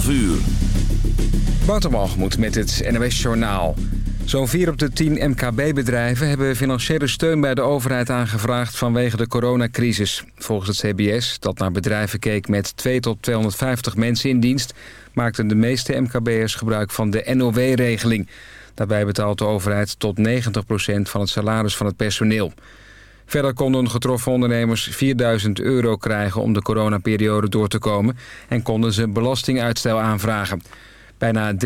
12 uur. Met het NOS Journaal. Zo'n 4 op de 10 MKB-bedrijven hebben financiële steun bij de overheid aangevraagd vanwege de coronacrisis. Volgens het CBS, dat naar bedrijven keek met 2 tot 250 mensen in dienst, maakten de meeste MKB'ers gebruik van de NOW-regeling. Daarbij betaalt de overheid tot 90% van het salaris van het personeel. Verder konden getroffen ondernemers 4000 euro krijgen om de coronaperiode door te komen... en konden ze belastinguitstel aanvragen. Bijna 3%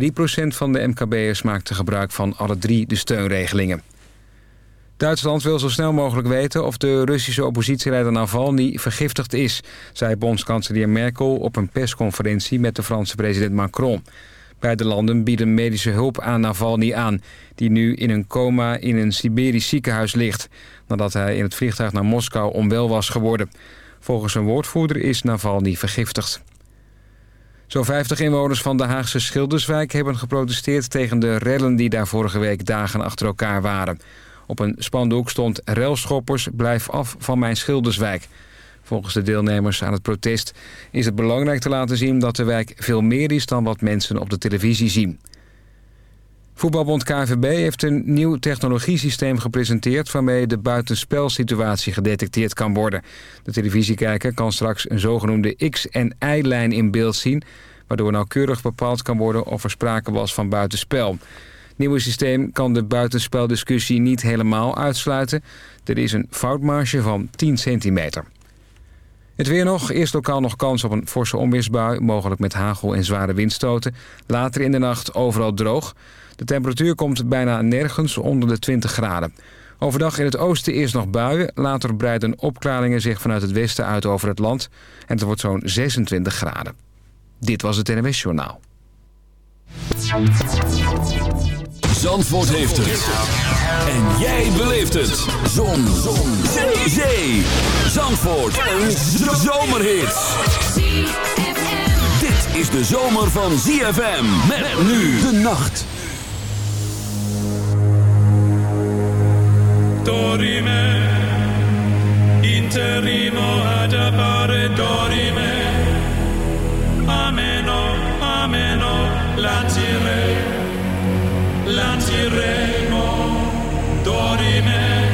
van de MKB'ers maakte gebruik van alle drie de steunregelingen. Duitsland wil zo snel mogelijk weten of de Russische oppositieleider Navalny vergiftigd is... zei bondskanselier Merkel op een persconferentie met de Franse president Macron... Beide landen bieden medische hulp aan Navalny aan... die nu in een coma in een Siberisch ziekenhuis ligt... nadat hij in het vliegtuig naar Moskou onwel was geworden. Volgens een woordvoerder is Navalny vergiftigd. Zo'n 50 inwoners van de Haagse Schilderswijk hebben geprotesteerd... tegen de rellen die daar vorige week dagen achter elkaar waren. Op een spandoek stond relschoppers blijf af van mijn Schilderswijk... Volgens de deelnemers aan het protest is het belangrijk te laten zien dat de wijk veel meer is dan wat mensen op de televisie zien. Voetbalbond KVB heeft een nieuw technologiesysteem gepresenteerd... waarmee de buitenspelsituatie gedetecteerd kan worden. De televisiekijker kan straks een zogenoemde X- en Y-lijn in beeld zien... waardoor nauwkeurig bepaald kan worden of er sprake was van buitenspel. Het nieuwe systeem kan de buitenspeldiscussie niet helemaal uitsluiten. Er is een foutmarge van 10 centimeter. Het weer nog. Eerst lokaal nog kans op een forse onweersbui. Mogelijk met hagel en zware windstoten. Later in de nacht overal droog. De temperatuur komt bijna nergens onder de 20 graden. Overdag in het oosten eerst nog buien. Later breiden opklaringen zich vanuit het westen uit over het land. En het wordt zo'n 26 graden. Dit was het NWS Journaal. Zandvoort heeft het. En jij beleeft het. Zon. Zon. Zee. Zee. Zandvoort. Een zomerhit. Dit is de zomer van ZFM. Met nu de nacht. Dorime. Interimo ad appare dorime. Ameno. Ameno. Lancire. Lanciremo. Dorime.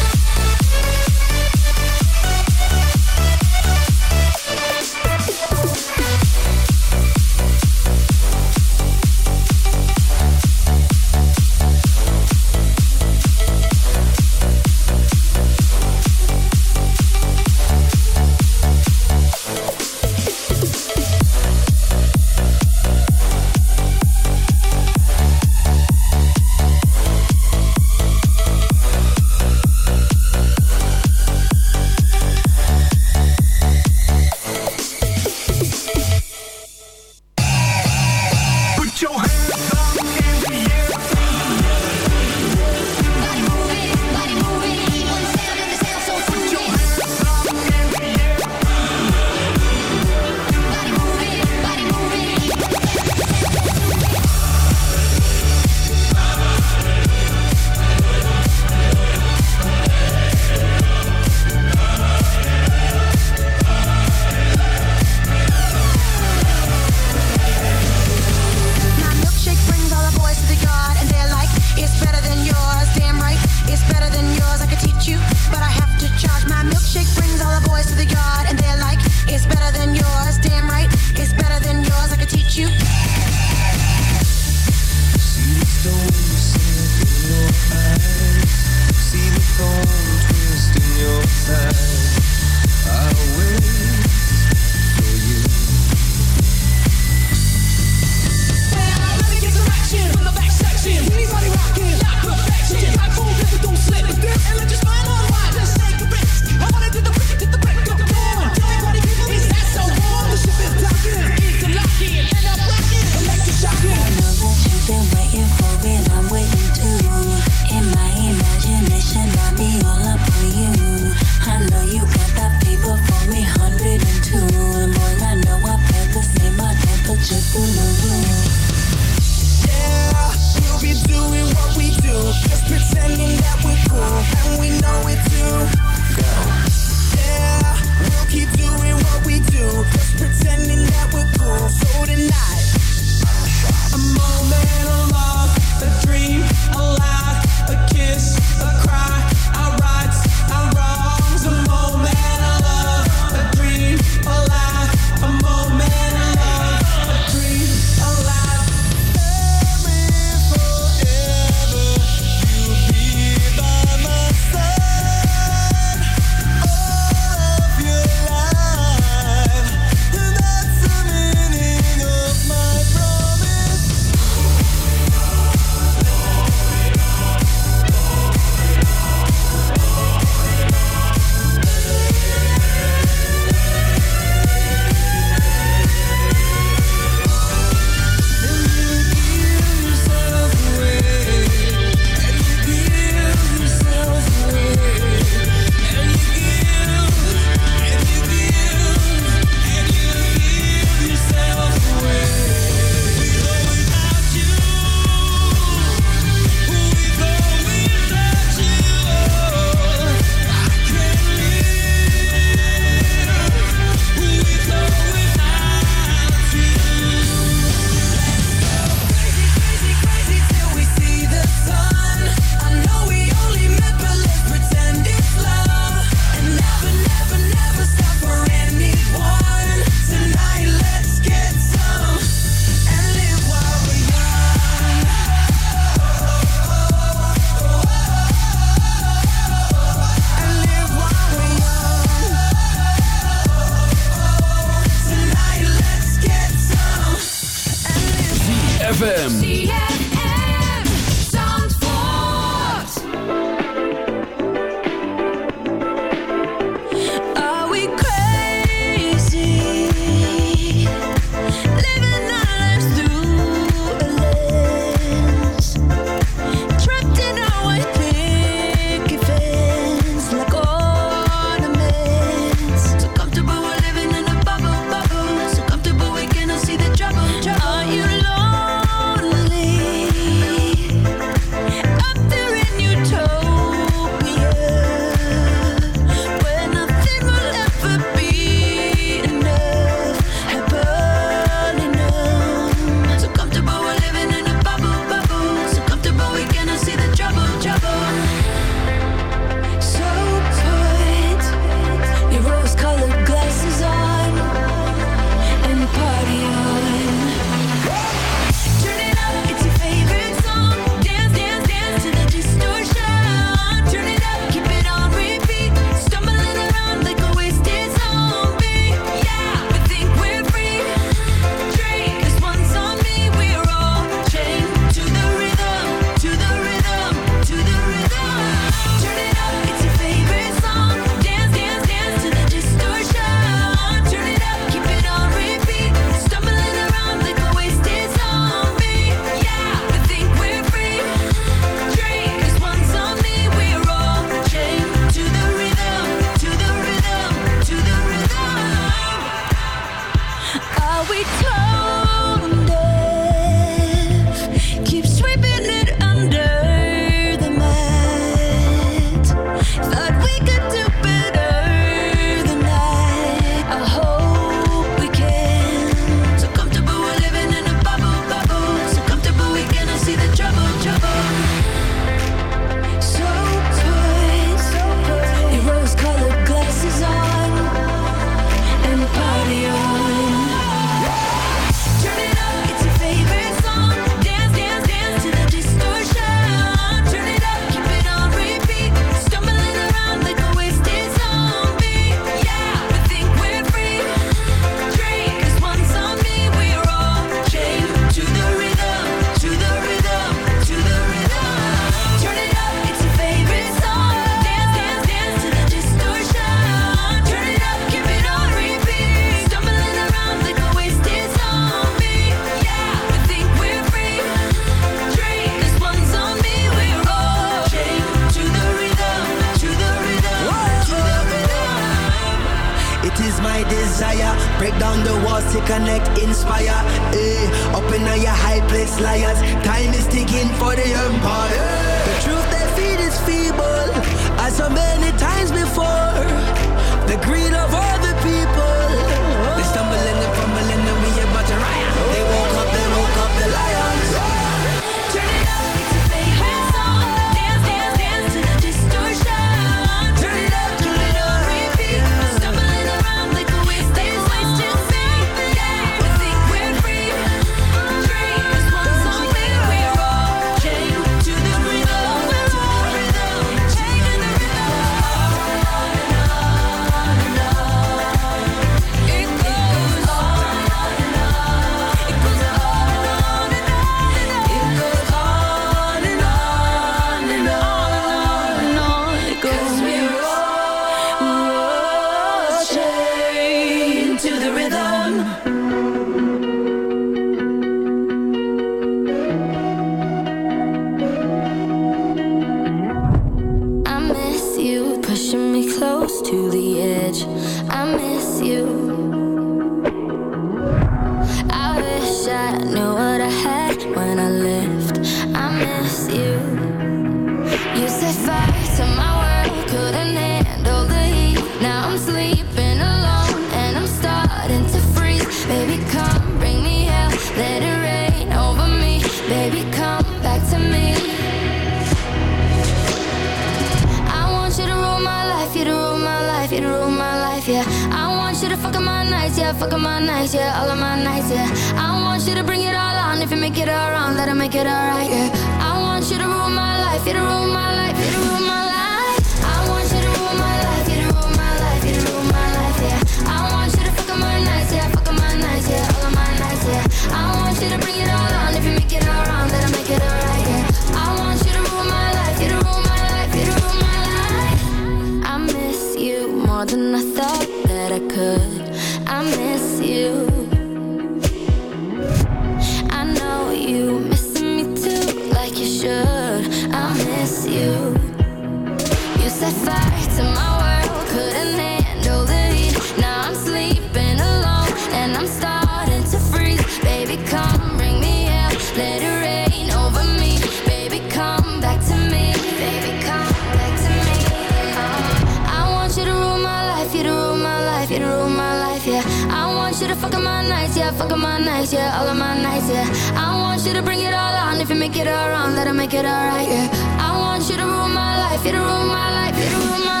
alright, yeah. I want you to rule my life, you to rule my life, you to rule my life.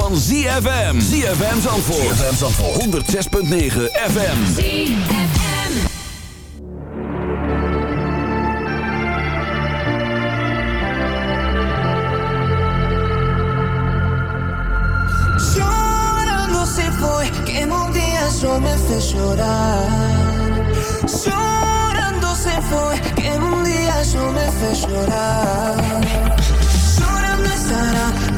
van ZFM. ZFM Zandvoort. ZFM Zandvoort. 106.9 FM. ZFM. Llorando se fue, que un día yo me fez llorar. Llorando se fue, que un día yo me fez llorar. Llorando estará.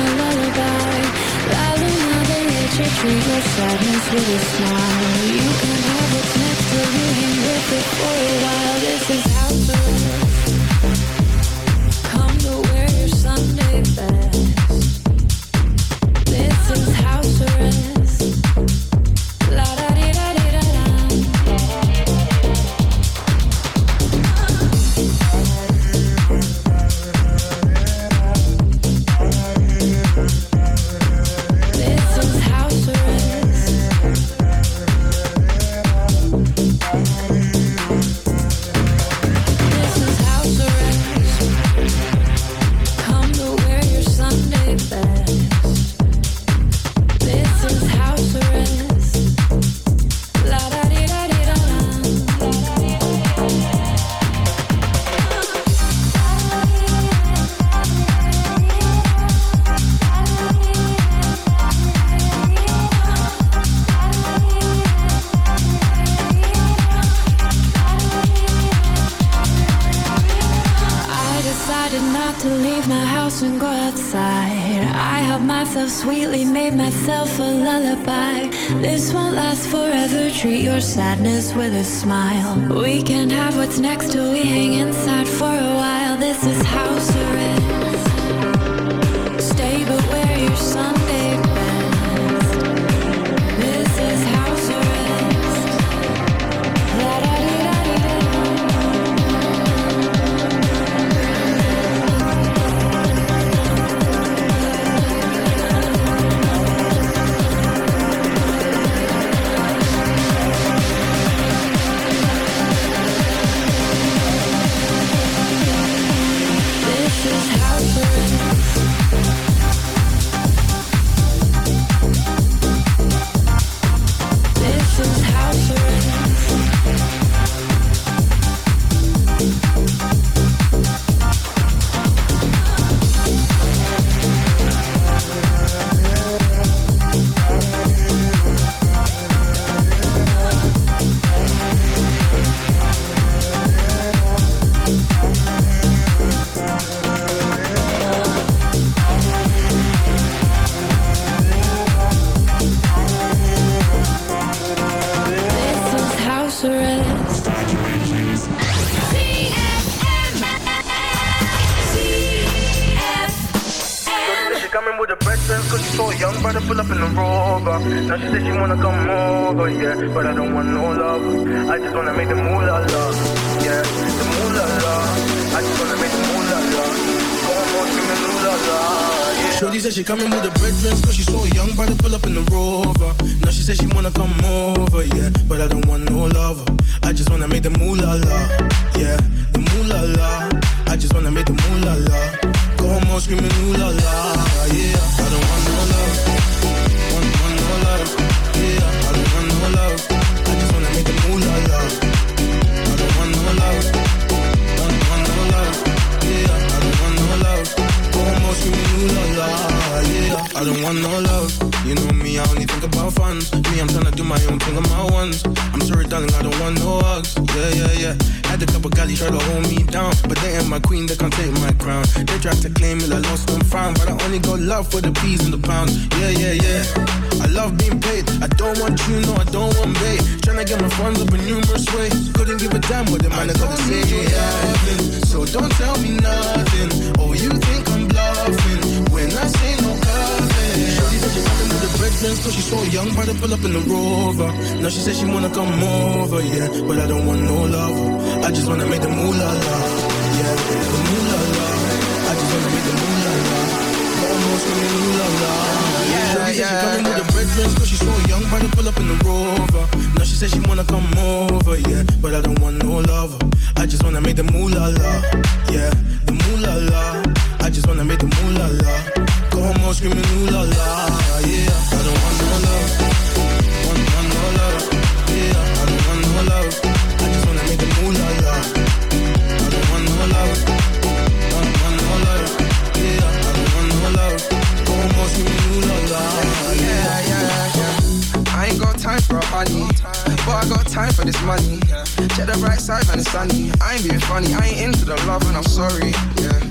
treat your sadness with a smile. You can have what's next till you with it for a while. This is sadness with a smile. We can't have what's next till we hang inside coming with the bread with the friends cause she's so young, but I pull up in the rover. Now she said she wanna come over, yeah, but I don't want no love. I just wanna make the moolah la, yeah, the moolah la. I just wanna make the moolah la. Almost screaming moolah la, yeah. Shorty said she coming with the bread friends cause she's so young, but I pull up in the rover. Now she said she wanna come over, yeah, but I don't want no love. I just wanna make the moolah la, yeah, the moolah la. Just wanna make the moolah la. la. Go home all screaming ooh la la, yeah. I don't want no love, want, want no love, yeah. I don't want no love. I just wanna make the moolah la. la. I don't want no love, want, want no love, yeah. I don't want no love. Go home all screaming ooh la la, yeah. yeah, yeah. I ain't got time for a honey, but I got time for this money. Check the bright side when it's sunny. I ain't being funny, I ain't into the love and I'm sorry, yeah.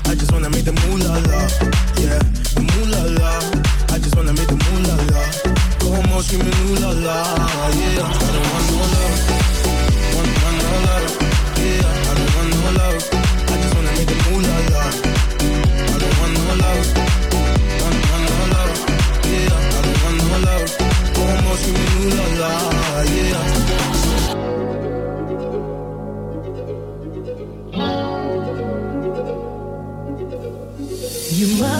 I just wanna make the yeah, the moolah la. I just wanna make the moolah la. Go la yeah. I don't want love, yeah. I don't want no love. I just wanna make the.